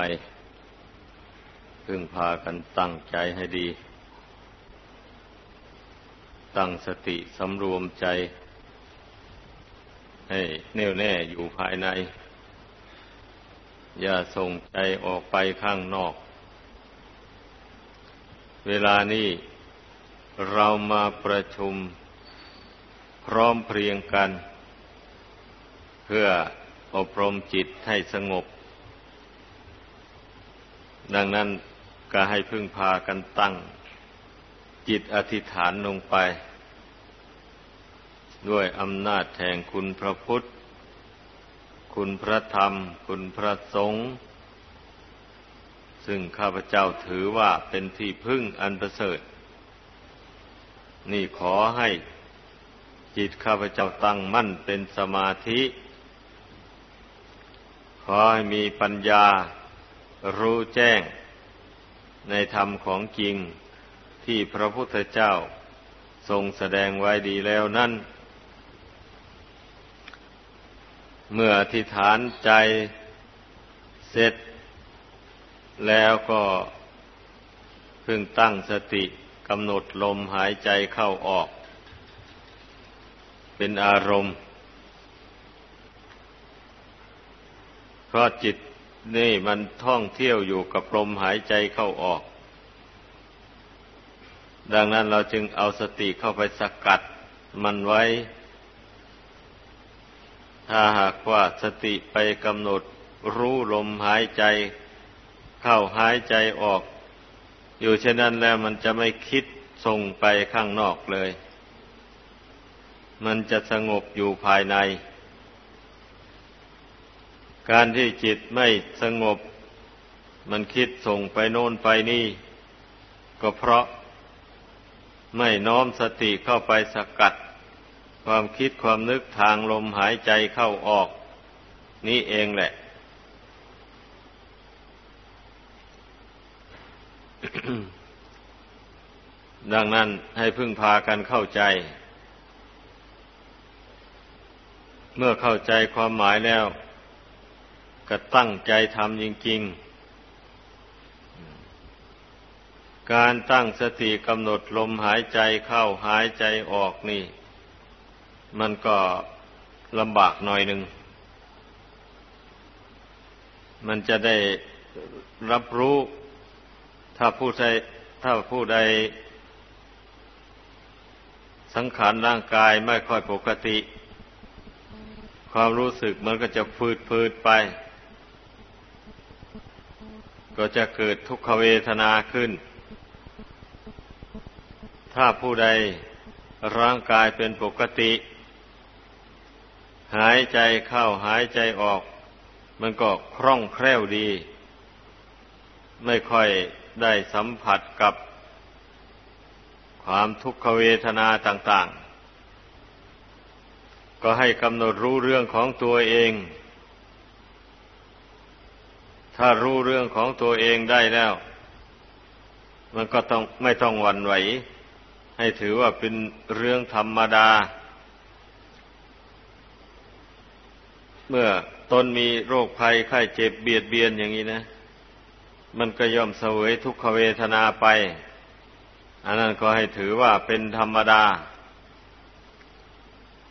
ไปพึ่งพากันตั้งใจให้ดี ตั้งสติสำรวมใจ ให้แน่วแน่อยู่ภายใน อย่าส่งใจออกไปข้างนอก เวลานี้เรามาประชุมพร้อมเพรียงกัน เพื่ออบรมจิตให้สงบ ดังนั้นก็ให้พึ่งพากันตั้ง จิตอธิษฐานลงไป ด้วยอำนาจแห่งคุณพระพุทธ คุณพระธรรม คุณพระสงฆ์ซึ่งข้าพเจ้าถือว่าเป็นที่พึ่งอันประเสริฐ นี่ขอให้จิตข้าพเจ้าตั้งมั่นเป็นสมาธิ ขอให้มีปัญญา รู้แจ้งในธรรมของจริงที่พระพุทธเจ้าทรงแสดงไว้ดีแล้วนั่น เมื่ออธิษฐานใจเสร็จ แล้วก็พึงตั้งสติกำหนดลมหายใจเข้าออก เป็นอารมณ์เพราะจิต นี่มันท่องเที่ยวอยู่กับลมหายใจเข้าออก ดังนั้นเราจึงเอาสติเข้าไปสกัดมันไว้ ถ้าหากว่าสติไปกำหนดรู้ลมหายใจ เข้าหายใจออก อยู่เช่นนั้นแล้วมันจะไม่คิดส่งไปข้างนอกเลย มันจะสงบอยู่ภายใน การที่จิตไม่สงบ มันคิดส่งไปโน่นไปนี่ ก็เพราะไม่น้อมสติเข้าไปสกัด ความคิดความนึกทางลมหายใจเข้าออก นี่เองแหละ ดังนั้นให้พึ่งพากันเข้าใจ เมื่อเข้าใจความหมายแล้ว ก็ตั้งใจทำจริง ๆ การตั้งสติกำหนดลมหายใจเข้าหายใจออกนี่ มันก็ลำบากหน่อยหนึ่ง มันจะได้รับรู้ ถ้าผู้ใดถ้าผู้ใด สังขารร่างกายไม่ค่อยปกติ ความรู้สึกมันก็จะฟืดฟืดไป ก็จะเกิดทุกขเวทนาขึ้น ถ้าผู้ใดร่างกายเป็นปกติ หายใจเข้าหายใจออก มันก็คล่องแคล่วดี ไม่ค่อยได้สัมผัสกับ ความทุกขเวทนาต่าง ๆ ก็ให้กำหนดรู้เรื่องของตัวเอง ถ้ารู้เรื่องของตัวเองได้แล้ว มันก็ต้องไม่ต้องหวั่นไหว ให้ถือว่าเป็นเรื่องธรรมดา เมื่อตนมีโรคภัยไข้เจ็บเบียดเบียนอย่างนี้นะ มันก็ย่อมเสวยทุกขเวทนาไป อันนั้นก็ให้ถือว่าเป็นธรรมดา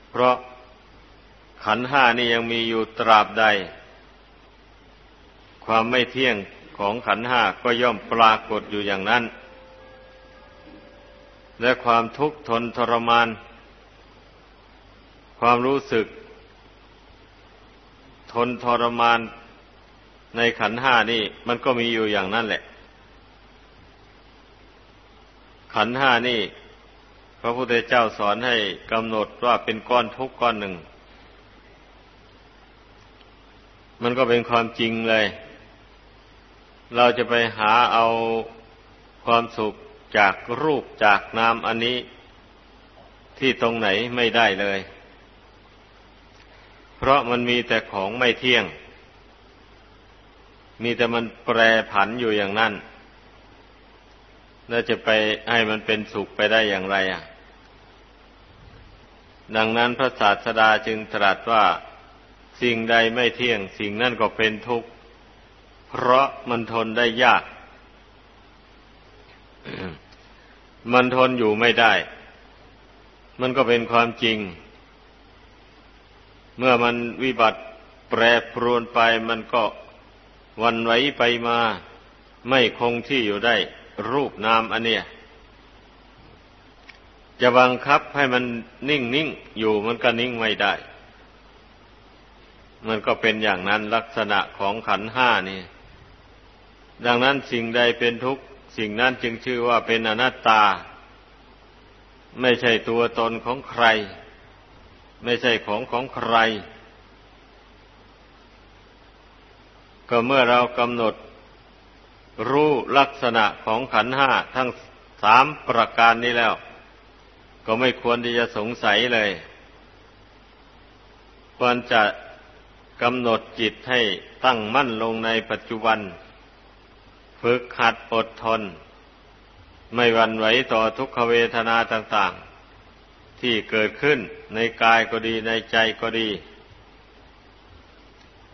เพราะขันห้านี่ยังมีอยู่ตราบใด ความไม่เที่ยงของขันห้าก็ย่อมปรากฏอยู่อย่างนั้น และความทุกข์ทนทรมาน ความรู้สึก ทนทรมานในขันห้านี่มันก็มีอยู่อย่างนั้นแหละ ขันห้านี่ พระพุทธเจ้าสอนให้กำหนดว่าเป็นก้อนทุกข์ก้อนหนึ่ง มันก็เป็นความจริงเลย เราจะไปหาเอาความสุขจากรูปจากนามอันนี้ที่ตรงไหนไม่ได้เลย เพราะมันมีแต่ของไม่เที่ยง มีแต่มันแปรผันอยู่อย่างนั้นแล้วจะไปให้มันเป็นสุขไปได้อย่างไรอะ ดังนั้นพระศาสดาจึงตรัสว่าสิ่งใดไม่เที่ยง สิ่งนั้นก็เป็นทุกข์ เพราะมันทนได้ยาก มันทนอยู่ไม่ได้ มันก็เป็นความจริง เมื่อมันวิบัติแปรปรวนไปมันก็วันไหวไปมา ไม่คงที่อยู่ได้ รูปนามอันเนี้ยจะบังคับให้มันนิ่งนิ่งอยู่มันก็นิ่งไม่ได้ มันก็เป็นอย่างนั้นลักษณะของขันห้านี่ ดังนั้นสิ่งใดเป็นทุกข์สิ่งนั้นจึงชื่อว่าเป็นอนัตตา ไม่ใช่ตัวตนของใคร ไม่ใช่ของของใคร ก็เมื่อเรากำหนดรู้ลักษณะของขันห้าทั้งสามประการนี้แล้ว ก็ไม่ควรที่จะสงสัยเลย ควรจะกำหนดจิตให้ตั้งมั่นลงในปัจจุบัน ฝึกหัดอดทน ไม่หวั่นไหวต่อทุกขเวทนาต่าง ๆ ที่เกิดขึ้นในกายก็ดีในใจก็ดี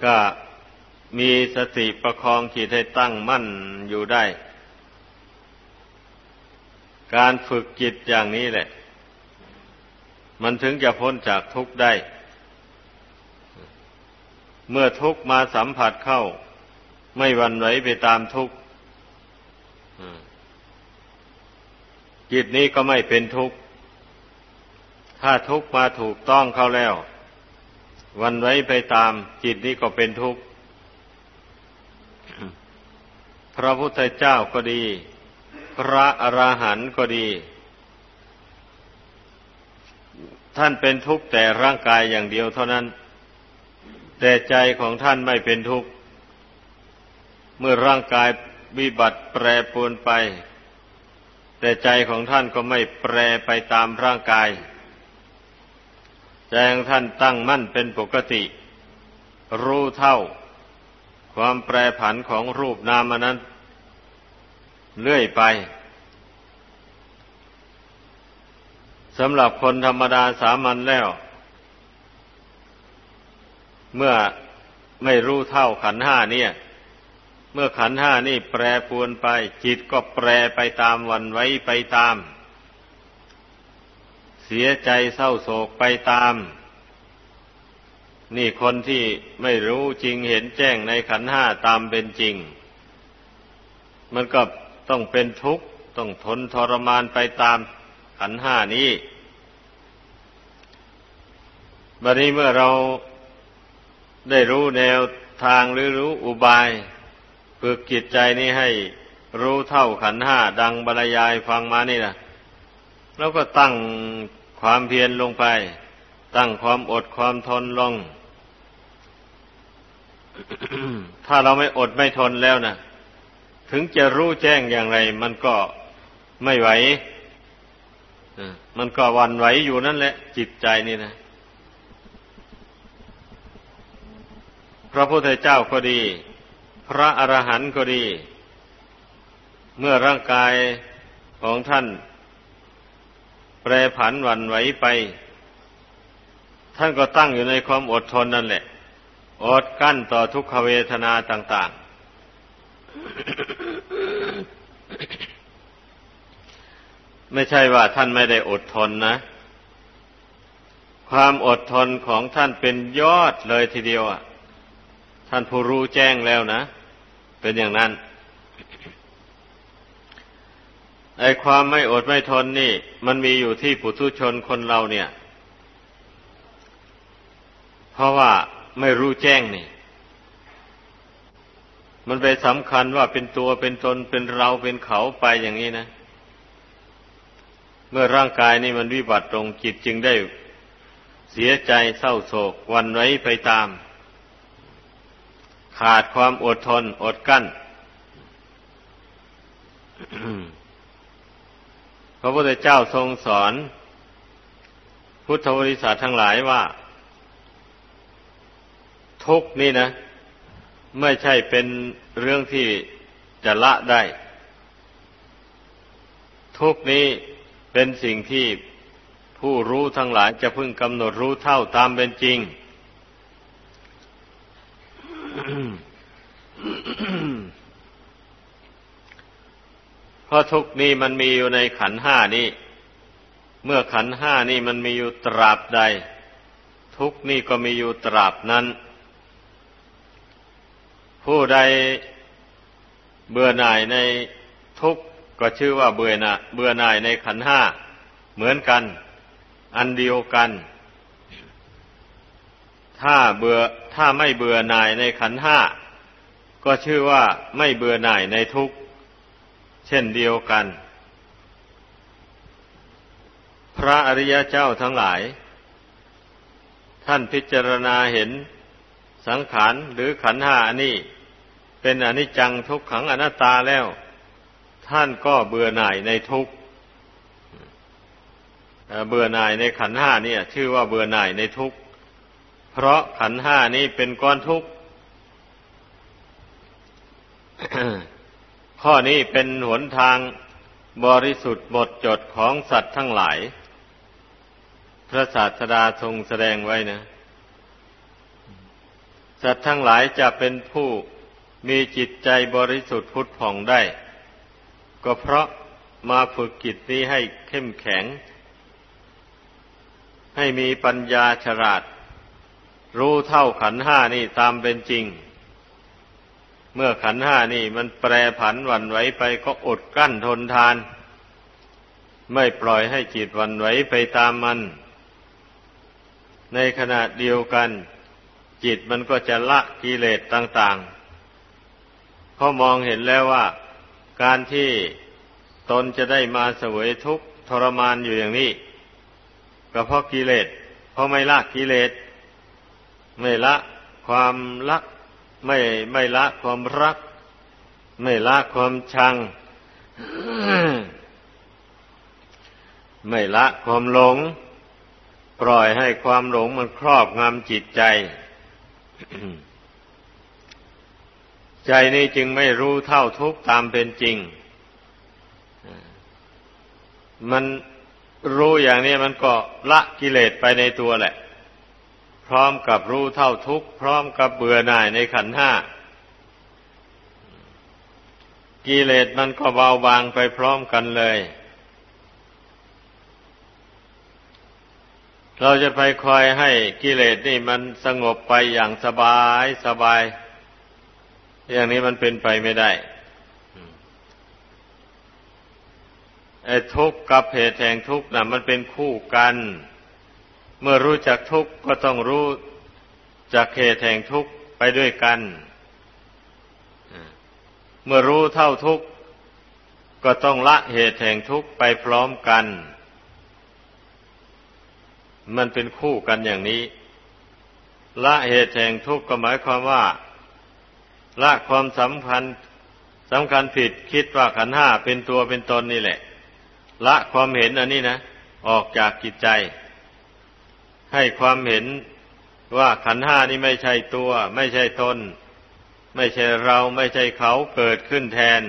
ก็มีสติประคองจิตให้ตั้งมั่นอยู่ได้ การฝึกจิตอย่างนี้แหละ มันถึงจะพ้นจากทุกข์ได้ เมื่อทุกข์มาสัมผัสเข้า ไม่วันไหวไปตามทุกข์ จิตนี้ก็ไม่เป็นทุกข์ ถ้าทุกข์มาถูกต้องเข้าแล้ว วันไว้ไปตาม จิตนี้ก็เป็นทุกข์ พระพุทธเจ้าก็ดี พระอราหันต์ก็ดี ท่านเป็นทุกข์แต่ร่างกายอย่างเดียวเท่านั้น แต่ใจของท่านไม่เป็นทุกข์ เมื่อร่างกาย วิบัติแปรปรวนไป แต่ใจของท่านก็ไม่แปรไปตามร่างกาย ใจของท่านตั้งมั่นเป็นปกติ รู้เท่า ความแปรผันของรูปนามนั้น เลื่อยไปสำหรับคนธรรมดาสามัญแล้ว เมื่อไม่รู้เท่าขันห้าเนี่ย เมื่อขันห้านี่แปรปวนไป จิตก็แปรไปตามวันไว้ไปตาม เสียใจเศร้าโศกไปตาม นี่คนที่ไม่รู้จริงเห็นแจ้งในขันห้าตามเป็นจริง มันก็ต้องเป็นทุกข์ต้องทนทรมานไปตามขันห้านี้บัดนี้เมื่อเราได้รู้แนวทางหรือรู้อุบาย ฝึกจิตใจนี้ให้รู้เท่าขันห้าดังบรรยายฟังมานี่นะแล้วก็ตั้งความเพียรลงไป ตั้งความอดความทนลง ถ้าเราไม่อดไม่ทนแล้วนะถึงจะรู้แจ้งอย่างไร มันก็ไม่ไหวมันก็วันไหวอยู่นั่นแหละ จิตใจนี่นะ พระพุทธเจ้าก็ดี พระอรหันต์ก็ดี เมื่อร่างกายของท่าน แปรผันวันไหวไป ท่านก็ตั้งอยู่ในความอดทนนั่นแหละ อดกั้นต่อทุกขเวทนาต่าง ๆ ไม่ใช่ว่าท่านไม่ได้อดทนนะ ความอดทนของท่านเป็นยอดเลยทีเดียวอะ ท่านผู้รู้แจ้งแล้วนะ เป็นอย่างนั้นไอความไม่อดไม่ทนนี่ มันมีอยู่ที่ปุถุชนคนเราเนี่ย เพราะว่าไม่รู้แจ้งนี่ มันไปสำคัญว่าเป็นตัวเป็นตนเป็นเราเป็นเขาไปอย่างนี้นะ เมื่อร่างกายนี่มันวิบัติตรงจิตจึงได้เสียใจเศร้าโศกวันไว้ไปตาม ขาดความอดทนอดกั้น พระพุทธเจ้าทรงสอน พุทธบริษัททั้งหลายว่า ทุกนี่นะ ไม่ใช่เป็นเรื่องที่จะละได้ ทุกนี้เป็นสิ่งที่ผู้รู้ทั้งหลายจะพึงกำหนดรู้เท่าตามเป็นจริง เพราะทุกนี้มันมีอยู่ในขันห้านี้ เมื่อขันห้านี่มันมีอยู่ตราบใด ทุกนี่ก็มีอยู่ตราบนั้น ผู้ใดเบื่อหน่ายในทุกก็ชื่อว่าเบื่อหน่าเบื่อหน่ายในขันห้าเหมือนกัน อันเดียวกัน ถ้าเบื่อถ้าไม่เบื่อหน่ายในขันห้า ก็ชื่อว่าไม่เบื่อหน่ายในทุกเช่นเดียวกัน พระอริยเจ้าทั้งหลาย ท่านพิจารณาเห็นสังขารหรือขันหาอันนี้ เป็นอนิจจังทุกขังอนัตตาแล้ว ท่านก็เบื่อหน่ายในทุกเบื่อหน่ายในขันห้านี่ชื่อว่าเบื่อหน่ายในทุกเพราะขันห้านี้เป็นก้อนทุกข์ ข้อนี้เป็นหนทางบริสุทธิ์หมดจดของสัตว์ทั้งหลาย พระศาสดาทรงแสดงไว้นะ สัตว์ทั้งหลายจะเป็นผู้มีจิตใจบริสุทธิ์พุทธผ่องได้ ก็เพราะมาฝึกจิตนี้ให้เข้มแข็ง ให้มีปัญญาฉลาด รู้เท่าขันห้านี่ตามเป็นจริง เมื่อขันห้านี่มันแปรผันวันไหวไปก็อดกั้นทนทาน ไม่ปล่อยให้จิตวันไหวไปตามมัน ในขณะเดียวกัน จิตมันก็จะละกิเลสต่างๆเพรามองเห็นแล้วว่า การที่ตนจะได้มาเสวยทุกข์ทรมานอยู่อย่างนี้ก็เพราะกิเลสเพราะไม่ละกิเลสไม่ละความรัก ไม่ไม่ละความรัก ไม่ละความชัง ไม่ละความหลง ปล่อยให้ความหลงมันครอบงำจิตใจ ใจนี้จึงไม่รู้เท่าทุกตามเป็นจริง มันรู้อย่างนี้มันก็ละกิเลสไปในตัวแหละ พร้อมกับรู้เท่าทุกข์ พร้อมกับเบื่อหน่ายในขันห้ากิเลสมันก็เบาบางไปพร้อมกันเลย เราจะไปคอยให้กิเลสนี่มันสงบไปอย่างสบายสบาย อย่างนี้มันเป็นไปไม่ได้ไอ้ทุกข์กับเหตุแห่งทุกข์น่ะ มันเป็นคู่กัน เมื่อรู้จักทุกข์ก็ต้องรู้จักเหตุแห่งทุกข์ไปด้วยกัน เมื่อรู้เท่าทุกข์ก็ต้องละเหตุแห่งทุกข์ไปพร้อมกัน มันเป็นคู่กันอย่างนี้ ละเหตุแห่งทุกข์ก็หมายความว่า ละความสำคัญสำคัญผิดคิดว่าขันห้าเป็นตัวเป็นตนนี่แหละ ละความเห็นอันนี้นะ ออกจากจิตใจ ให้ความเห็นว่าขันห้านี้ไม่ใช่ตัว ไม่ใช่ตน ไม่ใช่เราไม่ใช่เขาเกิดขึ้นแทน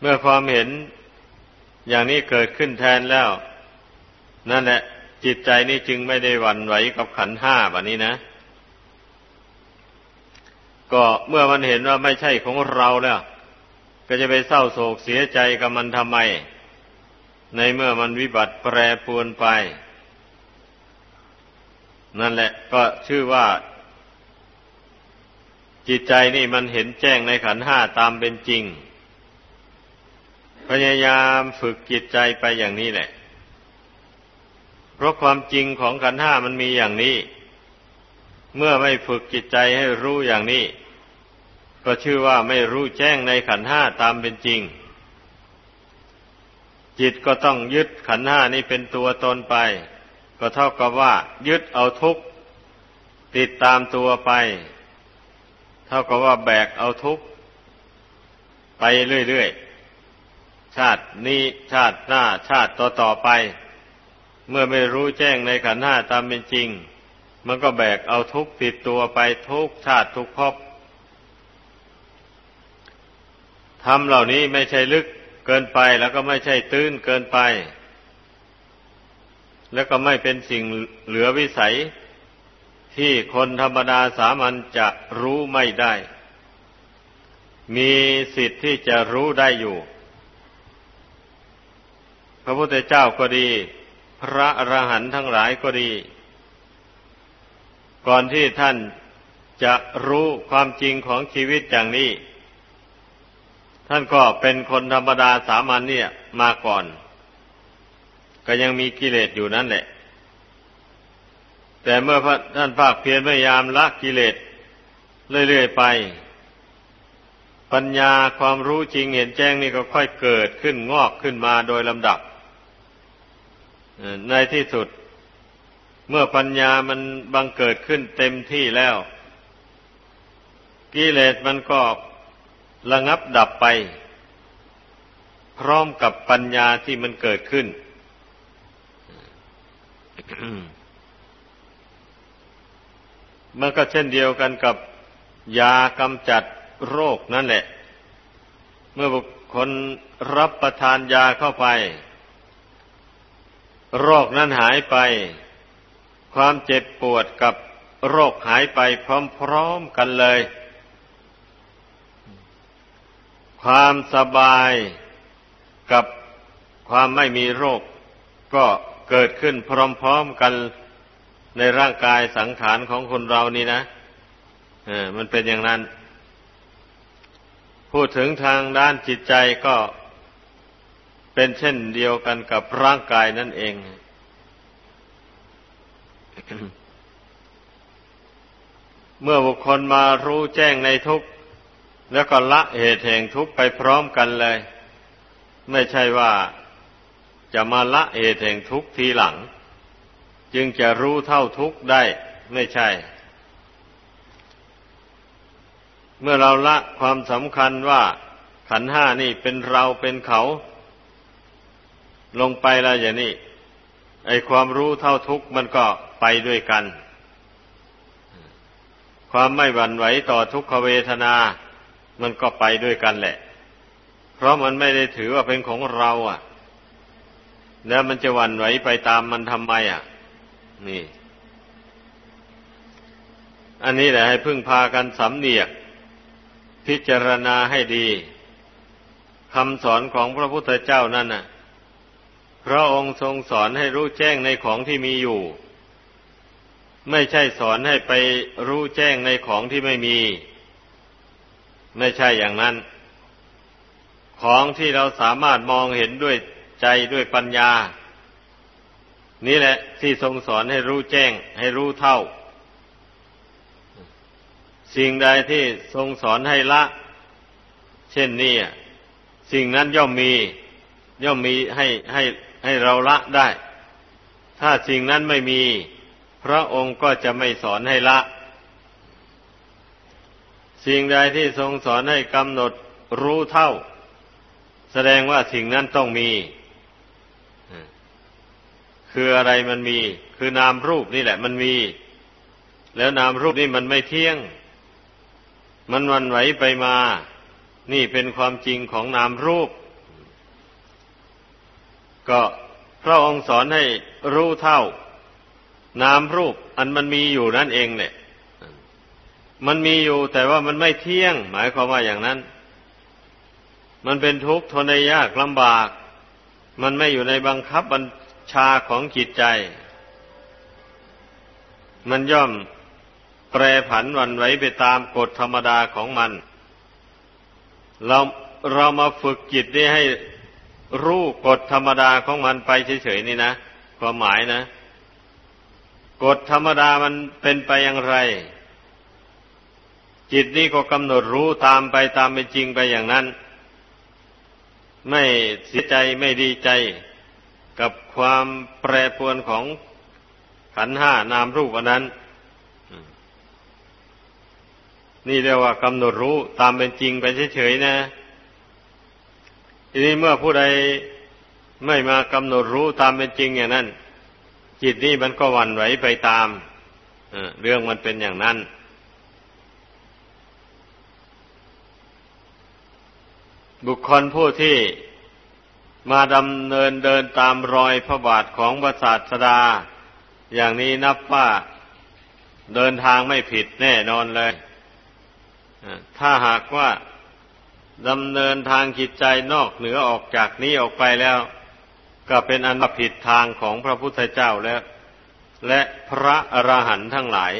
เมื่อความเห็นอย่างนี้เกิดขึ้นแทนแล้ว นั่นแหละ จิตใจนี้จึงไม่ได้หวั่นไหวกับขันห้าแบบนี้นะ ก็เมื่อมันเห็นว่าไม่ใช่ของเราแล้ว ก็จะไปเศร้าโศกเสียใจกับมันทำไม ในเมื่อมันวิบัติแปรปรวนไป นั่นแหละก็ชื่อว่า จิตใจนี่มันเห็นแจ้งในขันห้าตามเป็นจริง พยายามฝึกจิตใจไปอย่างนี้แหละ เพราะความจริงของขันห้ามันมีอย่างนี้ เมื่อไม่ฝึกจิตใจให้รู้อย่างนี้ ก็ชื่อว่าไม่รู้แจ้งในขันห้าตามเป็นจริง จิตก็ต้องยึดขันห้านี้เป็นตัวตนไป ก็เท่ากับว่า ยึดเอาทุกข์ติดตามตัวไป เท่ากับว่าแบกเอาทุกข์ไปเรื่อยๆ ชาตินี้ชาติหน้าชาติต่อต่อไป เมื่อไม่รู้แจ้งในขันห้าตามเป็นจริง มันก็แบกเอาทุกข์ติดตัวไปทุกชาติทุกภพทำเหล่านี้ไม่ใช่ลึก เกินไปแล้วก็ไม่ใช่ตื้นเกินไป แล้วก็ไม่เป็นสิ่งเหลือวิสัย ที่คนธรรมดาสามัญจะรู้ไม่ได้ มีสิทธิ์ที่จะรู้ได้อยู่ พระพุทธเจ้าก็ดี พระอรหันต์ทั้งหลายก็ดี ก่อนที่ท่านจะรู้ความจริงของชีวิตอย่างนี้ ท่านก็เป็นคนธรรมดาสามัญเนี่ย มาก่อน ก็ยังมีกิเลสอยู่นั่นแหละ แต่เมื่อท่านภาคเพียรพยายามละกิเลสเรื่อยๆไป ปัญญาความรู้จริงเห็นแจ้งนี่ก็ค่อยเกิดขึ้นงอกขึ้นมาโดยลำดับ ในที่สุด เมื่อปัญญามันบังเกิดขึ้นเต็มที่แล้ว กิเลสมันก็ ระงับดับไป พร้อมกับปัญญาที่มันเกิดขึ้น มันก็เช่นเดียวกันกับยากำจัดโรคนั่นแหละ เมื่อบุคคลรับประทานยาเข้าไป โรคนั้นหายไป ความเจ็บปวดกับโรคหายไปพร้อมๆกันเลย ความสบายกับความไม่มีโรค ก็เกิดขึ้นพร้อมๆกันในร่างกายสังขารของคนเรานี่นะเออมันเป็นอย่างนั้น พูดถึงทางด้านจิตใจก็เป็นเช่นเดียวกันกับร่างกายนั่นเอง เมื่อบุคคลมารู้แจ้งในทุกข์ แล้วก็ละเหตุแห่งทุกข์ไปพร้อมกันเลย ไม่ใช่ว่าจะมาละเหตุแห่งทุกข์ทีหลัง จึงจะรู้เท่าทุกข์ได้ไม่ใช่ เมื่อเราละความสำคัญว่าขันห้านี่เป็นเราเป็นเขา ลงไปแล้วอย่างนี้ไอความรู้เท่าทุกข์มันก็ไปด้วยกัน ความไม่หวั่นไหวต่อทุกขเวทนา มันก็ไปด้วยกันแหละ เพราะมันไม่ได้ถือว่าเป็นของเรา อะ แล้วมันจะหวั่นไหวไปตามมันทำไมอะ นี่ อันนี้แหละให้พึ่งพากันสำเนียก พิจารณาให้ดีคำสอนของพระพุทธเจ้านั่นน่ะ พระองค์ทรงสอนให้รู้แจ้งในของที่มีอยู่ ไม่ใช่สอนให้ไปรู้แจ้งในของที่ไม่มี ไม่ใช่อย่างนั้น ของที่เราสามารถมองเห็นด้วยใจด้วยปัญญา นี่แหละที่ทรงสอนให้รู้แจ้ง ให้รู้เท่า สิ่งใดที่ทรงสอนให้ละ เช่นนี้สิ่งนั้นย่อมมี ย่อมมีให้ให้ให้เราละได้ ถ้าสิ่งนั้นไม่มี พระองค์ก็จะไม่สอนให้ละ สิ่งใดที่ทรงสอนให้กำหนดรู้เท่า แสดงว่าสิ่งนั้นต้องมี คืออะไรมันมี คือนามรูปนี่แหละ มันมี แล้วนามรูปนี่มันไม่เที่ยง มันวันไหวไปมา นี่เป็นความจริงของนามรูป ก็พระองค์สอนให้รู้เท่า นามรูปอันมันมีอยู่นั่นเองเนี่ย มันมีอยู่แต่ว่ามันไม่เที่ยง หมายความว่าอย่างนั้น มันเป็นทุกข์ทนได้ยากลำบาก มันไม่อยู่ในบังคับบัญชาของจิตใจ มันย่อมแปรผันวันไหวไปตามกฎธรรมดาของมัน เราเรามาฝึกจิตนี้ให้รู้กฎธรรมดาของมันไปเฉยๆนี่นะความหมายนะ กฎธรรมดามันเป็นไปอย่างไร จิตนี้ก็กำหนดรู้ตามไปตามเป็นจริงไปอย่างนั้น ไม่เสียใจไม่ดีใจกับความแปรปรวนของขันห้านามรูปอันนั้น นี่เรียกว่ากำหนดรู้ตามเป็นจริงไปเฉยๆนะทีนี้เมื่อผู้ใดไม่มากำหนดรู้ตามเป็นจริงอย่างนั้น จิตนี้มันก็วันไหวไปตามเรื่องมันเป็นอย่างนั้น บุคคลผู้ที่มาดำเนินเดินตามรอยพระบาทของพระศาสดา อย่างนี้นับว่าเดินทางไม่ผิดแน่นอนเลย ถ้าหากว่าดำเนินทางจิตใจนอกเหนือออกจากนี้ออกไปแล้ว ก็เป็นอันผิดทางของพระพุทธเจ้าแล้ว และพระอรหันต์ทั้งหลาย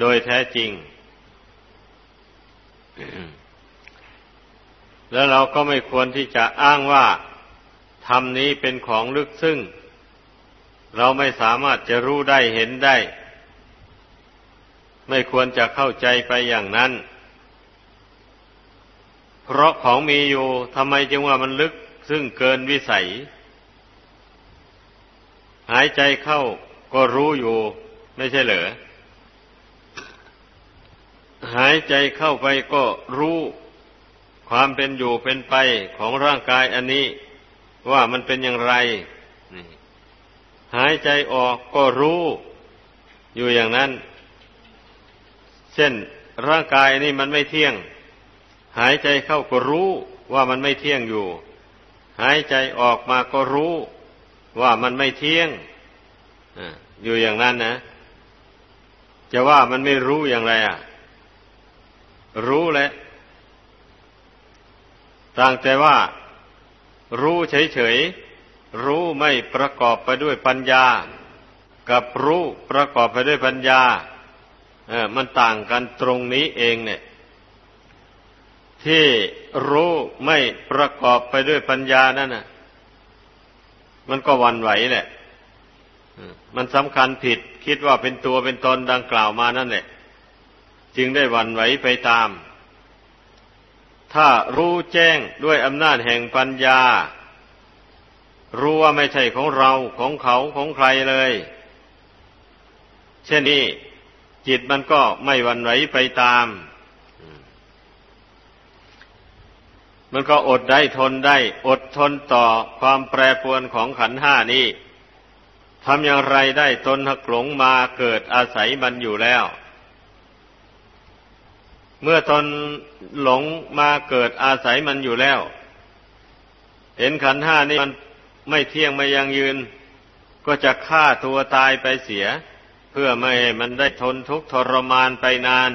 โดยแท้จริง แล้วเราก็ไม่ควรที่จะอ้างว่าธรรมนี้เป็นของลึกซึ้งเราไม่สามารถจะรู้ได้เห็นได้ ไม่ควรจะเข้าใจไปอย่างนั้น เพราะของมีอยู่ทำไมจึงว่ามันลึกซึ่งเกินวิสัย หายใจเข้าก็รู้อยู่ ไม่ใช่เหรอหายใจเข้าไปก็รู้ ความเป็นอยู่เป็นไปของร่างกายอันนี้ ว่ามันเป็นอย่างไร หายใจออกก็รู้ อยู่อย่างนั้น เช่นร่างกายนี่มันไม่เที่ยง หายใจเข้าก็รู้ว่ามันไม่เที่ยงอยู่ หายใจออกมาก็รู้ว่ามันไม่เที่ยงอยู่อย่างนั้นนะ จะว่ามันไม่รู้อย่างไรอะ รู้แหละ ต่างแต่ว่า รู้เฉยๆ รู้ไม่ประกอบไปด้วยปัญญา กับรู้ประกอบไปด้วยปัญญาเออมันต่างกันตรงนี้เองเนี่ย ที่รู้ไม่ประกอบไปด้วยปัญญานั่นน่ะ มันก็วันไหวแหละมันสำคัญผิดคิดว่าเป็นตัวเป็นตนดังกล่าวมานั่นแหละ จึงได้วันไหวไปตาม ถ้ารู้แจ้งด้วยอำนาจแห่งปัญญา รู้ว่าไม่ใช่ของเราของเขาของใครเลย เช่นนี้ จิตมันก็ไม่วันไหวไปตาม มันก็อดได้ทนได้ อดทนต่อความแปรปรวนของขันห้านี้ทำอย่างไรได้ตนหักหลงมาเกิดอาศัยมันอยู่แล้ว เมื่อตนหลงมาเกิดอาศัยมันอยู่แล้ว เห็นขันห้านี่มันไม่เที่ยงไม่ยังยืน ก็จะฆ่าตัวตายไปเสีย เพื่อไม่ให้มันได้ทนทุกข์ทรมานไปนาน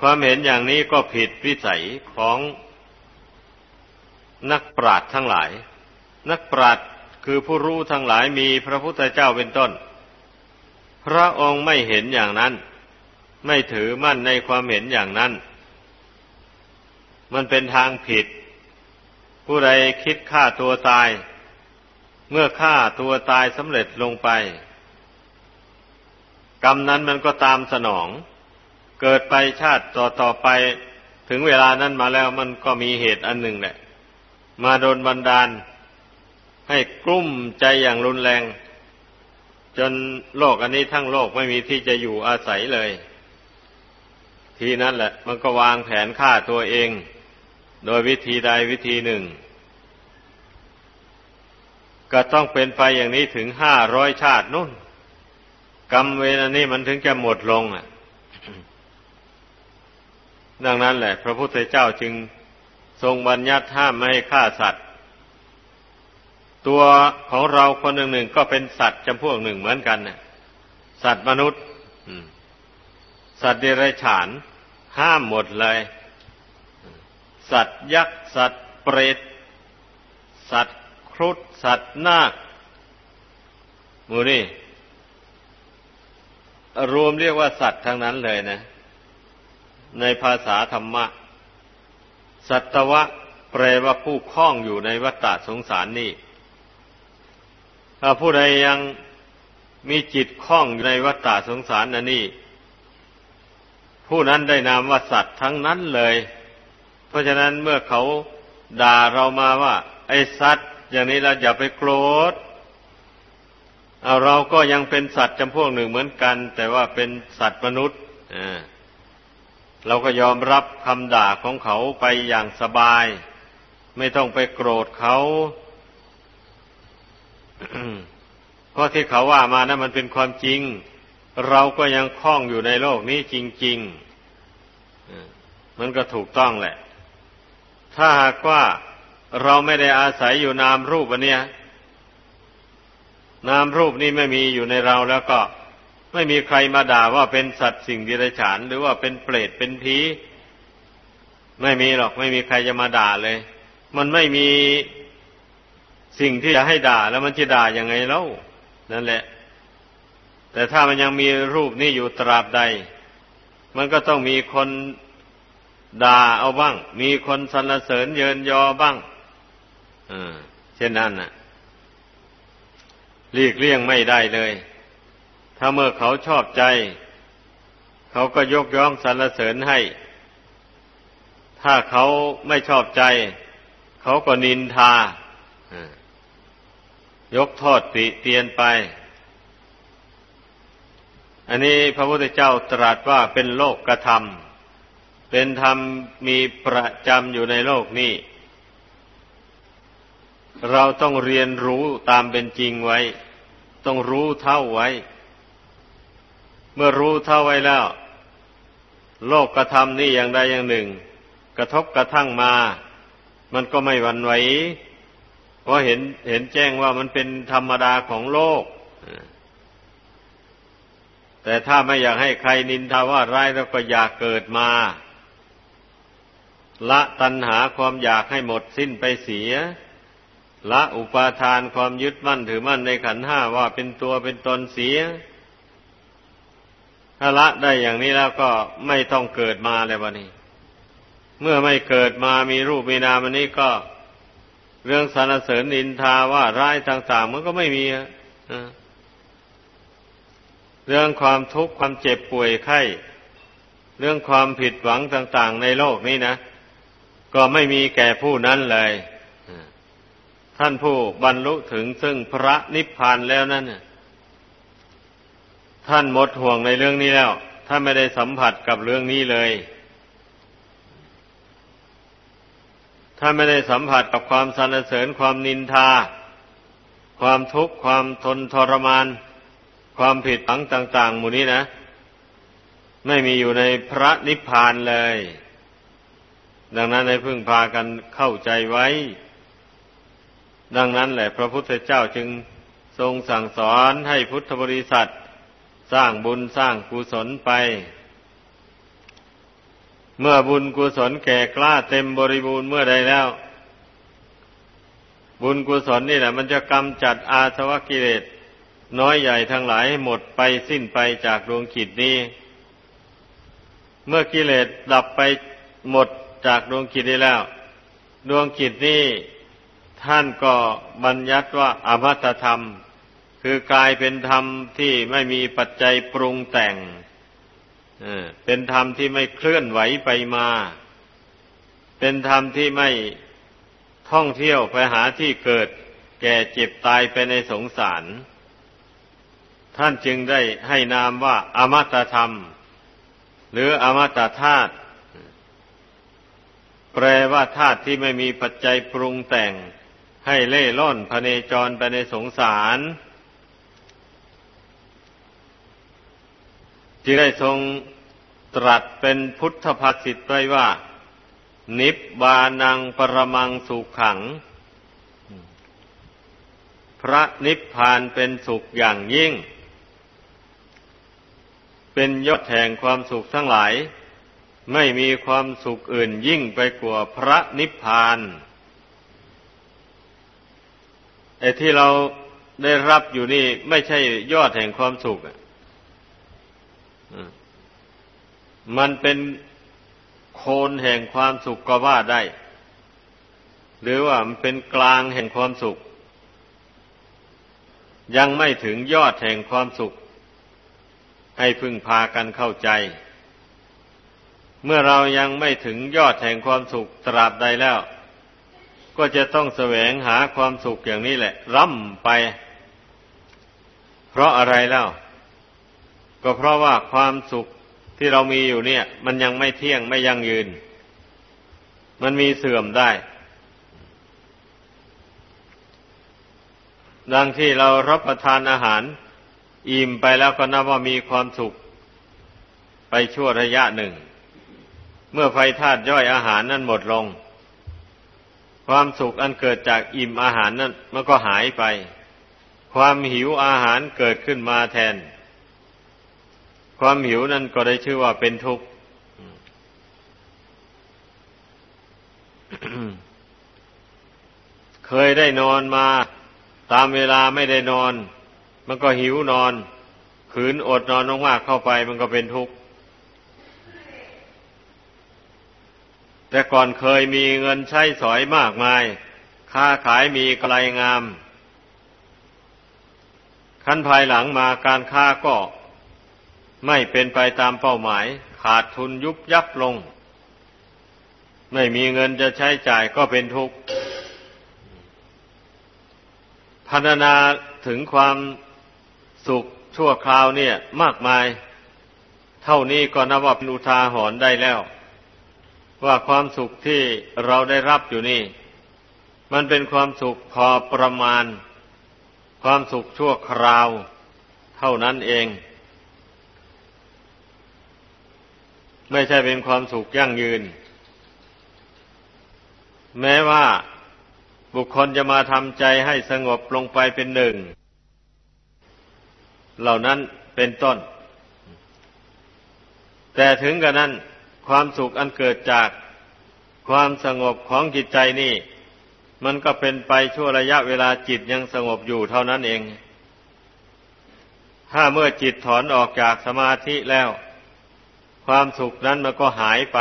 ความเห็นอย่างนี้ก็ผิดวิสัยของนักปราชญ์ทั้งหลาย นักปราชญ์คือผู้รู้ทั้งหลายมีพระพุทธเจ้าเป็นต้น พระองค์ไม่เห็นอย่างนั้น ไม่ถือมั่นในความเห็นอย่างนั้น มันเป็นทางผิด ผู้ใดคิดฆ่าตัวตาย เมื่อฆ่าตัวตายสำเร็จลงไป กรรมนั้นมันก็ตามสนอง เกิดไปชาติต่อต่อไป ถึงเวลานั้นมาแล้วมันก็มีเหตุอันหนึ่งแหละ มาโดนบันดาล ให้กลุ้มใจอย่างรุนแรงจนโลกอันนี้ทั้งโลกไม่มีที่จะอยู่อาศัยเลย ทีนั้นแหละ มันก็วางแผนฆ่าตัวเอง โดยวิธีใดวิธีหนึ่ง ก็ต้องเป็นไปอย่างนี้ถึงห้าร้อยชาตินู่น กรรมเวรนี้มันถึงจะหมดลงอะ ดังนั้นแหละ พระพุทธเจ้าจึงทรงบัญญัติห้ามไม่ให้ฆ่าสัตว์ ตัวของเราคนหนึ่งหนึ่งก็เป็นสัตว์จำพวกหนึ่งเหมือนกันน่ะสัตว์มนุษย์ สัตว์เดรัจฉาน ห้ามหมดเลย สัตว์ยักษ์ สัตว์เปรต สัตว์ครุฑ สัตว์นาคมูนี่ รวมเรียกว่าสัตว์ทั้งนั้นเลยนะ ในภาษาธรรมะ สัตวะแปลว่าผู้คล้องอยู่ในวัฏฏะสงสารนี่ ถ้าผู้ใดยังมีจิตคล้องอยู่ในวัฏฏะสงสารนั่นนี่ ผู้นั้นได้นามว่าสัตว์ทั้งนั้นเลย เพราะฉะนั้นเมื่อเขาด่าเรามาว่า ไอ้สัตว์ อย่างนี้เราอย่าไปโกรธเอาเราก็ยังเป็นสัตว์จำพวกหนึ่งเหมือนกัน แต่ว่าเป็นสัตว์มนุษย์เราก็ยอมรับคำด่าของเขาไปอย่างสบาย ไม่ต้องไปโกรธเขาเพราะที่เขาว่ามานะั้นมันเป็นความจริง เราก็ยังคล้องอยู่ในโลกนี้จริงๆมันก็ถูกต้องแหละ ถ้าหากว่าเราไม่ได้อาศัยอยู่นามรูปอันเนี้ยนามรูปนี้ไม่มีอยู่ในเราแล้วก็ไม่มีใครมาด่าว่าเป็นสัตว์สิ่งดิเรกชันหรือว่าเป็นเปรตเป็นผีไม่มีหรอกไม่มีใครจะมาด่าเลย มันไม่มีสิ่งที่จะให้ด่าแล้วมันจะด่ายังไงเล่านั่นแหละ แต่ถ้ามันยังมีรูปนี้อยู่ตราบใด มันก็ต้องมีคนด่าเอาบ้าง มีคนสรรเสริญเยินยอบ้างเช่นนั้นน่ะหลีกเลี่ยงไม่ได้เลย ถ้าเมื่อเขาชอบใจ เขาก็ยกย่องสรรเสริญให้ ถ้าเขาไม่ชอบใจ เขาก็นินทายกโทษติเตียนไป อันนี้พระพุทธเจ้าตรัสว่าเป็นโลกกระทำเป็นธรรมมีประจำอยู่ในโลกนี้ เราต้องเรียนรู้ตามเป็นจริงไว้ ต้องรู้เท่าไว้ เมื่อรู้เท่าไว้แล้ว โลกกระทำนี่อย่างใดอย่างหนึ่ง กระทบกระทั่งมา มันก็ไม่หวั่นไหวเพราะเห็นเห็นแจ้งว่ามันเป็นธรรมดาของโลก แต่ถ้าไม่อยากให้ใครนินทาว่าร้ายแล้วก็อยากเกิดมา ละตัณหาความอยากให้หมดสิ้นไปเสีย ละอุปาทานความยึดมั่นถือมั่นในขันห้าว่าเป็นตัวเป็นตนเสีย ถ้าละได้อย่างนี้แล้วก็ไม่ต้องเกิดมาเลยวันนี้ เมื่อไม่เกิดมามีรูปมีนามอันนี้ก็ เรื่องสรรเสริญนินทาว่าร้ายต่างๆมันก็ไม่มี เรื่องความทุกข์ความเจ็บป่วยไข้ เรื่องความผิดหวังต่าง ๆ ในโลกนี้นะ ก็ไม่มีแก่ผู้นั้นเลยท่านผู้บรรลุถึงซึ่งพระนิพพานแล้วนั่นท่านหมดห่วงในเรื่องนี้แล้วท่านไม่ได้สัมผัสกับเรื่องนี้เลย ถ้าไม่ได้สัมผัสกับความสรรเสริญความนินทา ความทุกข์ความทนทรมาน ความผิดหวังต่าง ๆ หมู่นี้นะ ไม่มีอยู่ในพระนิพพานเลย ดังนั้นให้พึ่งพากันเข้าใจไว้ ดังนั้นแหละพระพุทธเจ้าจึงทรงสั่งสอนให้พุทธบริษัท สร้างบุญสร้างกุศลไป เมื่อบุญกุศลแก่กล้าเต็มบริบูรณ์เมื่อใดแล้ว บุญกุศลนี่แหละ มันจะกำจัดอาสวะกิเลส น้อยใหญ่ทั้งหลายหหมดไปสิ้นไปจากดวงขิดนี้ เมื่อกิเลสดับไปหมดจากดวงขิดนี้แล้ว ดวงขิดนี้ท่านก็บัญญัติว่าอมตะธรรม คือกลายเป็นธรรมที่ไม่มีปัจจัยปรุงแต่งเป็นธรรมที่ไม่เคลื่อนไหวไปมา เป็นธรรมที่ไม่ท่องเที่ยวไปหาที่เกิด แก่เจ็บตายไปในสงสาร ท่านจึงได้ให้นามว่าอมตะธรรม หรืออมตะธาตุแปลว่าธาตุที่ไม่มีปัจจัยปรุงแต่ง ให้เล่ล่อนพเนจรไปในสงสารจึงได้ทรงตรัสเป็นพุทธภาษิตไว้ว่า นิบบานังปรมังสุขขัง พระนิพพานเป็นสุขอย่างยิ่ง เป็นยอดแห่งความสุขทั้งหลาย ไม่มีความสุขอื่นยิ่งไปกว่าพระนิพพานไอ้ที่เราได้รับอยู่นี่ไม่ใช่ยอดแห่งความสุขมันเป็นโคนแห่งความสุขก็ว่าได้ หรือว่ามันเป็นกลางแห่งความสุข ยังไม่ถึงยอดแห่งความสุข ให้พึ่งพากันเข้าใจ เมื่อเรายังไม่ถึงยอดแห่งความสุขตราบใดแล้ว ก็จะต้องแสวงหาความสุขอย่างนี้แหละ ร่ำไป เพราะอะไรแล้วก็เพราะว่าความสุขที่เรามีอยู่เนี่ย มันยังไม่เที่ยงไม่ยั่งยืน มันมีเสื่อมได้ ดังที่เรารับประทานอาหาร อิ่มไปแล้วก็นับว่ามีความสุข ไปชั่วระยะหนึ่ง เมื่อไฟธาตุย่อยอาหารนั้นหมดลง ความสุขอันเกิดจากอิ่มอาหารนั้นมันก็หายไป ความหิวอาหารเกิดขึ้นมาแทน ความหิวนั่นก็ได้ชื่อว่าเป็นทุกข์เคยได้นอนมา ตามเวลาไม่ได้นอน มันก็หิวนอน ขืนอดนอนมากๆเข้าไป มันก็เป็นทุกข์ แต่ก่อนเคยมีเงินใช้สอยมากมาย ค้าขายมีกลายงาม ขั้นภายหลังมาการค้าก็ไม่เป็นไปตามเป้าหมาย ขาดทุนยุบยับลง ไม่มีเงินจะใช้จ่ายก็เป็นทุกข์พัฒนาถึงความ สุขชั่วคราวเนี่ย มากมาย เท่านี้ก็นับว่าเป็นอุทาหรณ์ได้แล้ว ว่าความสุขที่เราได้รับอยู่นี่ มันเป็นความสุขพอประมาณ ความสุขชั่วคราว เท่านั้นเอง ไม่ใช่เป็นความสุขยั่งยืน แม้ว่าบุคคลจะมาทำใจให้สงบลงไปเป็นหนึ่ง เหล่านั้นเป็นต้น แต่ถึงกระนั้น ความสุขอันเกิดจากความสงบของจิตใจนี่ มันก็เป็นไปชั่วระยะเวลาจิตยังสงบอยู่เท่านั้นเอง ถ้าเมื่อจิตถอนออกจากสมาธิแล้ว ความสุขนั้นมันก็หายไป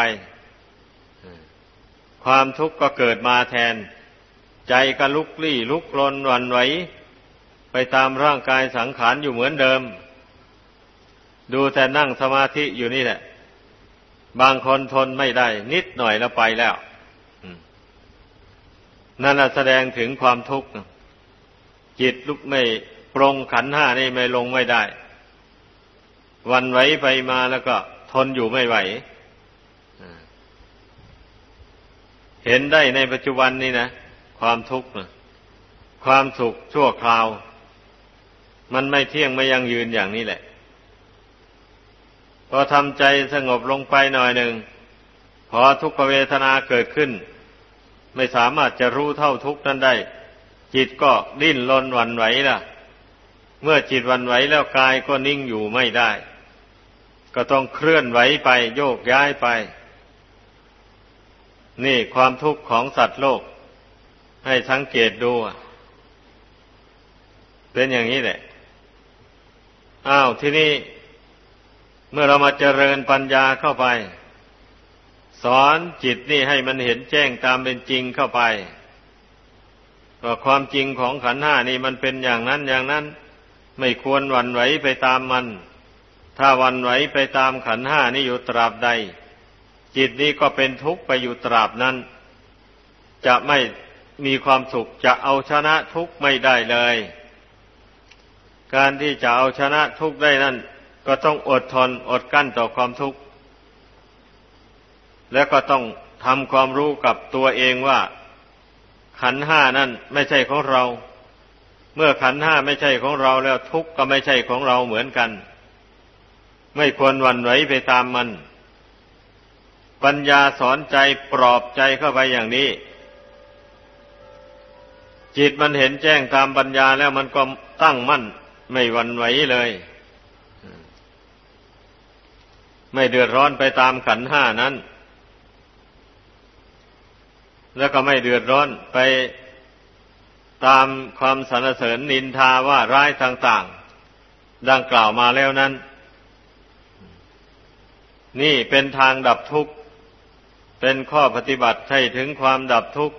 ความทุกข์ก็เกิดมาแทน ใจก็ลุกลี้ลุกลนวันไหว ไปตามร่างกายสังขารอยู่เหมือนเดิม ดูแต่นั่งสมาธิอยู่นี่แหละ บางคนทนไม่ได้ นิดหน่อยแล้วไปแล้วนั่นแสดงถึงความทุกข์จิตลุกไม่ปรงขันห้านี่ไม่ลงไม่ได้ วันไหวไปมาแล้วก็ทนอยู่ไม่ไหว เห็นได้ในปัจจุบันนี้นะ ความทุกข์ความสุขชั่วคราว มันไม่เที่ยงไม่ยังยืนอย่างนี้แหละ พอทำใจสงบลงไปหน่อยหนึ่ง พอทุกขเวทนาเกิดขึ้น ไม่สามารถจะรู้เท่าทุกนั้นได้ จิตก็ดิ้นรนหวั่นไหวล่ะ เมื่อจิตหวั่นไหวแล้วกายก็นิ่งอยู่ไม่ได้ ก็ต้องเคลื่อนไหวไปโยกย้ายไป นี่ความทุกข์ของสัตว์โลก ให้สังเกตดูเป็นอย่างนี้แหละ อ้าวที่นี่เมื่อเรามาเจริญปัญญาเข้าไป สอนจิตนี่ให้มันเห็นแจ้งตามเป็นจริงเข้าไปว่าความจริงของขันห้านี่มันเป็นอย่างนั้นอย่างนั้น ไม่ควรหวั่นไหวไปตามมัน ถ้าวันไหวไปตามขันห้านี่อยู่ตราบใด จิตนี้ก็เป็นทุกข์ไปอยู่ตราบนั้น จะไม่มีความสุขจะเอาชนะทุกข์ไม่ได้เลย การที่จะเอาชนะทุกข์ได้นั่นก็ต้องอดทนอดกั้นต่อความทุกข์ แล้วก็ต้องทำความรู้กับตัวเองว่า ขันห้านั่นไม่ใช่ของเรา เมื่อขันห้าไม่ใช่ของเราแล้วทุกข์ก็ไม่ใช่ของเราเหมือนกัน ไม่ควรวันไหวไปตามมัน ปัญญาสอนใจปลอบใจเข้าไปอย่างนี้ จิตมันเห็นแจ้งตามปัญญาแล้วมันก็ตั้งมั่น ไม่วันไหวเลย ไม่เดือดร้อนไปตามขันห้านั้น แล้วก็ไม่เดือดร้อนไปตามความสรรเสริญนินทาว่าร้ายต่างๆ ดังกล่าวมาแล้วนั้น นี่เป็นทางดับทุกข์ เป็นข้อปฏิบัติให้ถึงความดับทุกข์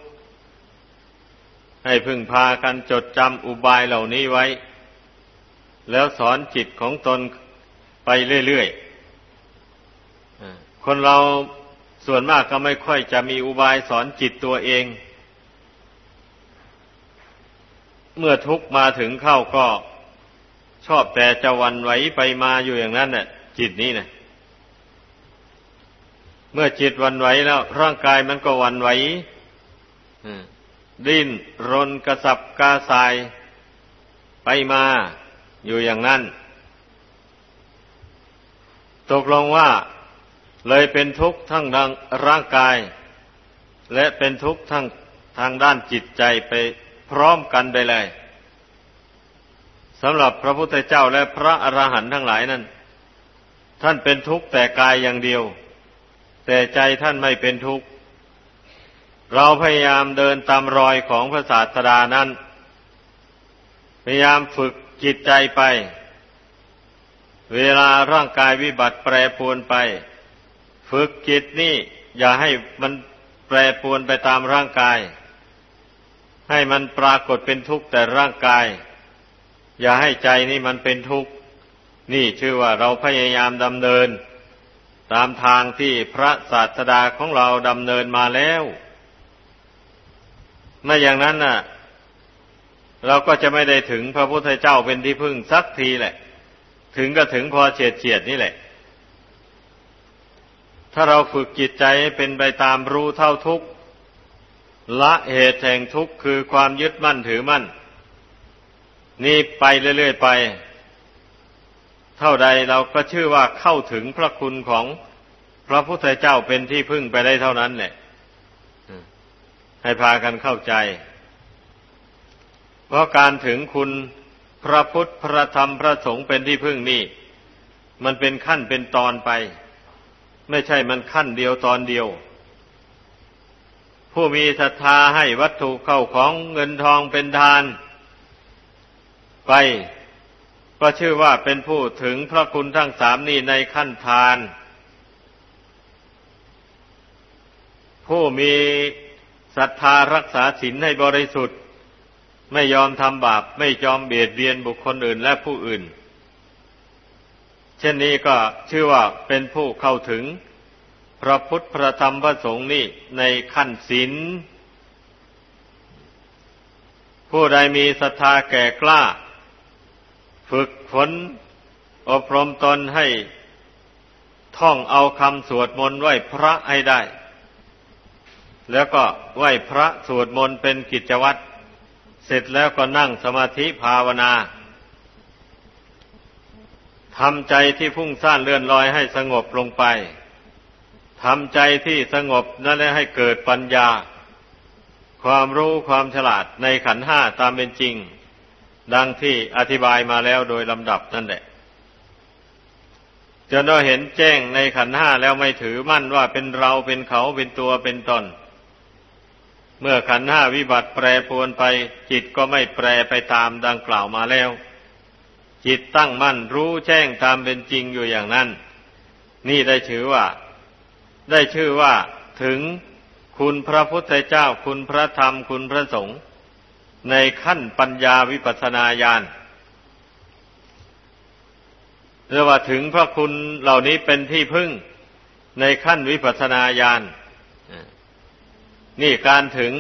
ให้พึงพากันจดจำอุบายเหล่านี้ไว้ แล้วสอนจิตของตนไปเรื่อยๆคนเราส่วนมากก็ไม่ค่อยจะมีอุบายสอนจิตตัวเอง เมื่อทุกมาถึงเข้าก็ชอบแต่จะวันไหวไปมาอยู่อย่างนั้นน่ะ จิตนี้นะ่ะเมื่อจิตวันไหวแล้ว ร่างกายมันก็วันไหวดิ้นรนกระสับกระส่ายไปมา อยู่อย่างนั้น ตกลงว่าเลยเป็นทุกข์ทั้งทางร่างกาย และเป็นทุกข์ทั้งทางด้านจิตใจไปพร้อมกันไปเลยสำหรับพระพุทธเจ้าและพระอรหันต์ทั้งหลายนั้น ท่านเป็นทุกข์แต่กายอย่างเดียว แต่ใจท่านไม่เป็นทุกข์เราพยายามเดินตามรอยของพระศาสดานั้น พยายามฝึก จิตใจไป เวลาร่างกายวิบัติแปรปรวนไป ฝึกจิตนี่ อย่าให้มันแปรปรวนไปตามร่างกาย ให้มันปรากฏเป็นทุกข์แต่ร่างกาย อย่าให้ใจนี่มันเป็นทุกข์ นี่ชื่อว่าเราพยายามดำเนิน ตามทางที่พระศาสดาของเราดำเนินมาแล้วไม่อย่างนั้นน่ะ เราก็จะไม่ได้ถึงพระพุทธเจ้าเป็นที่พึ่งสักทีแหละ ถึงก็ถึงพอเฉียดเฉียดนี่แหละ ถ้าเราฝึกจิตใจให้เป็นไปตามรู้เท่าทุกข์ละเหตุแห่งทุกข์คือความยึดมั่นถือมั่น นี่ไปเรื่อยๆไป เท่าใดเราก็ชื่อว่าเข้าถึงพระคุณของพระพุทธเจ้าเป็นที่พึ่งไปได้เท่านั้นแหละให้พากันเข้าใจ เพราะการถึงคุณพระพุทธพระธรรมพระสงฆ์เป็นที่พึ่งนี่ มันเป็นขั้นเป็นตอนไป ไม่ใช่มันขั้นเดียวตอนเดียว ผู้มีศรัทธาให้วัตถุเข้าของเงินทองเป็นทาน ไป ก็ชื่อว่าเป็นผู้ถึงพระคุณทั้งสามนี้ในขั้นทาน ผู้มีศรัทธารักษาศีลให้บริสุทธิ์ ไม่ยอมทำบาป ไม่ยอมเบียดเบียนบุคคลอื่นและผู้อื่น เช่นนี้ก็ชื่อว่าเป็นผู้เข้าถึง พระพุทธพระธรรมพระสงฆ์นี่ในขั้นศีลผู้ใดมีศรัทธาแก่กล้า ฝึกฝนอบรมตนให้ท่องเอาคำสวดมนต์ไหวพระให้ได้ แล้วก็ไหวพระสวดมนต์เป็นกิจวัตร เสร็จแล้วก็นั่งสมาธิภาวนาทำใจที่พุ่งซ่านเลื่อนลอยให้สงบลงไปทำใจที่สงบนั่นแหละให้เกิดปัญญา ความรู้ความฉลาดในขันห้าตามเป็นจริง ดังที่อธิบายมาแล้วโดยลำดับนั่นแหละจนเราเห็นแจ้งในขันห้าแล้วไม่ถือมั่นว่าเป็นเราเป็นเขาเป็นตัวเป็นตน เมื่อขันห้าวิบัติแปรปรวนไป จิตก็ไม่แปรไปตามดังกล่าวมาแล้ว จิตตั้งมั่นรู้แจ้งตามเป็นจริงอยู่อย่างนั้น นี่ได้ชื่อว่า ได้ชื่อว่าถึงคุณพระพุทธเจ้าคุณพระธรรมคุณพระสงฆ์ในขั้นปัญญาวิปัสนาญาณเรียกว่าถึงพระคุณเหล่านี้เป็นที่พึ่งในขั้นวิปัสนาญาณ นี่การถึง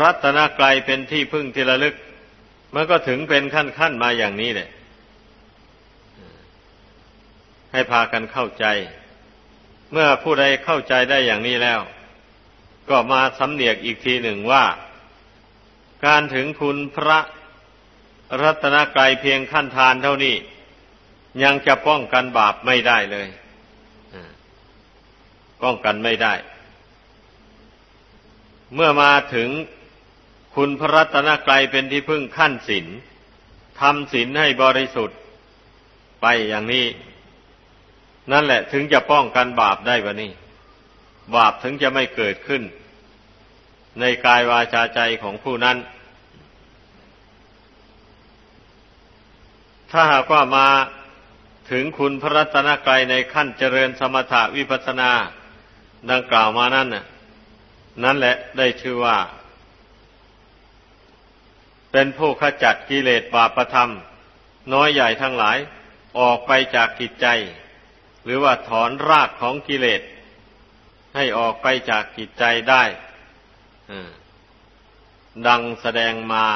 ระตนกลายเป็นที่พึ่งที่ระลึก มันก็ถึงเป็นขั้นขั้นมาอย่างนี้เลยให้พากันเข้าใจ เมื่อผู้ใดเข้าใจได้อย่างนี้แล้ว ก็มาสำเนียกอีกทีหนึ่งว่า การถึงคุณพระรัตนกรัยเพียงขั้นทานเท่านี้ ยังจะป้องกันบาปไม่ได้เลยป้องกันไม่ได้ เมื่อมาถึงคุณพระรัตนกรัยเป็นที่พึ่งขั้นศีลทำศีลให้บริสุทธิ์ไปอย่างนี้ นั่นแหละถึงจะป้องกันบาปได้วะนี่ บาปถึงจะไม่เกิดขึ้น ในกายวาจาใจของผู้นั้น ถ้าหากว่ามาถึงคุณพระรัตนกรัยในขั้นเจริญสมถะวิปัสนาดังกล่าวมานั่นน่ะ นั่นแหละได้ชื่อว่า เป็นผู้ขจัดกิเลสบาปธรรม น้อยใหญ่ทั้งหลายออกไปจากกิจใจ หรือว่าถอนรากของกิเลส ให้ออกไปจากกิจใจได้ดังแสดงมา